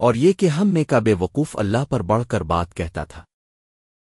اور یہ کہ ہم میں کا بے وقوف اللہ پر بڑھ کر بات کہتا تھا۔